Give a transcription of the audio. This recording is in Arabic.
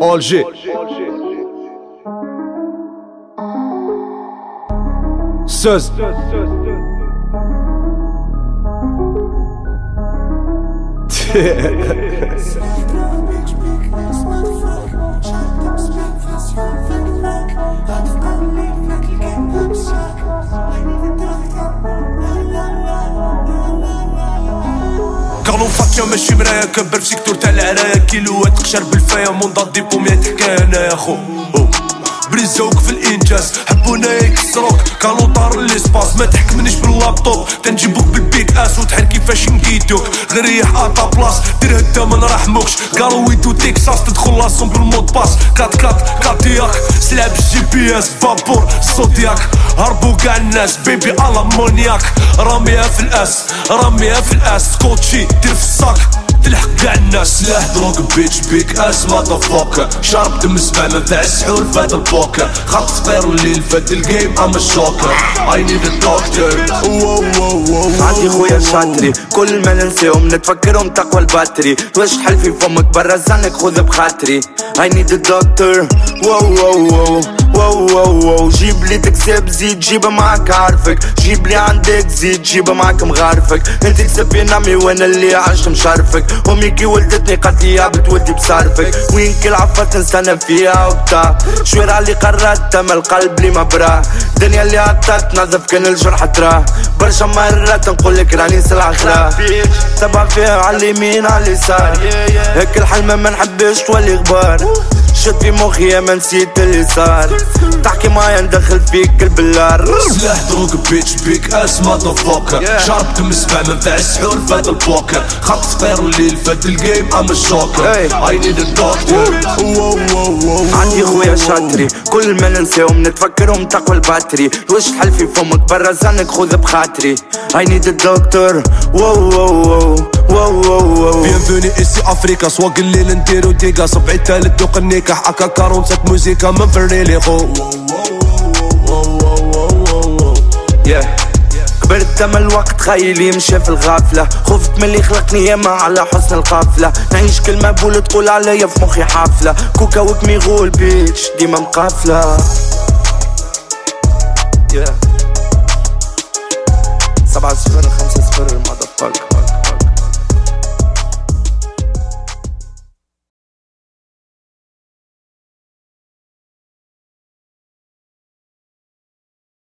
Alger. Seuse. فاتيا ماشي مرايا كبر في سيكتور تاع العرايا كيلوات قشر بالفايا منضد ديبو مية حكاية يا خو. بريزوك في الإنجاز. حبونا يكسروك. كانوا طار ليسباس ما تحكمنيش باللابتوب. تنجيبوك بالبيك. اس وتحر كيفاش نقيدوك غير ريح اتا بلاص دير هدا ما نرحموكش. قالوا ويدو تكساس تدخل لاسون بالمود باس كات كات كاتياك سلعب الجي بي اس بابور صودياك هربو كاع الناس بيبي المونياك راميها في الاس راميها في الاس كوتشي دير في الصاك. تلحق كاع الناس. سلاح دروك بيتش بيك اس ماذا فوكر شرب دم سبانة تاع السحور فات البوكر خط طير الليل فات الجيم ام الشوكر اي نيد دكتور عندي خويا. شاطري. كل ما ننساهم نتفكرهم تقوى الباتري. واش تحل في فمك؟ برا زنك خذ بخاطري. I need a doctor. واو واو واو واو واو واو جيب لي تكسب زيد جيبها معاك عارفك جيب لي عندك زيد جيبها معاك مغارفك انت تكسب في نامي وأنا اللي عشت مشارفك امي كي ولدتني قالت لي يا بتودي بصارفك وين كي العفات نستنى فيها وبتاع شويرة اللي قررت ما القلب لي ما براه الدنيا اللي عطت نظف كان الجرح تراه برشا مرات نقول لك راني سلعة خرا تبع فيها على اليمين على اليسار هيك الحلمة ما نحبش تولي غبار شد في مخي ما نسيت اللي صار تحكي معايا ندخل فيك البلار. سلاح دروك بيتش بيك اس ماذا فوكر شرب دم سبانة تاع السحور فات البوكر. خط فطير الليل فات الجيم ام الشوكر اي نيد ا دكتور عندي خويا شاطري. كل ما ننساهم نتفكرهم تقوى الباتري. واش تحل في فمك؟ برا زنك خذ بخاطري. I need a doctor. واو واو واو واو واو واو بيانفوني اسي افريكا سواق الليل نديرو ديكا صبعي تالت دوق النكاح اكا كارون سات موزيكا من فرنيلي خو yeah. كبرت تم الوقت خيلي مشى في الغافلة خفت من اللي خلقني ياما على حسن القافلة نعيش كلمة بول تقول عليا في مخي حافلة كوكا وكمي غول بيتش ديما مقافلة.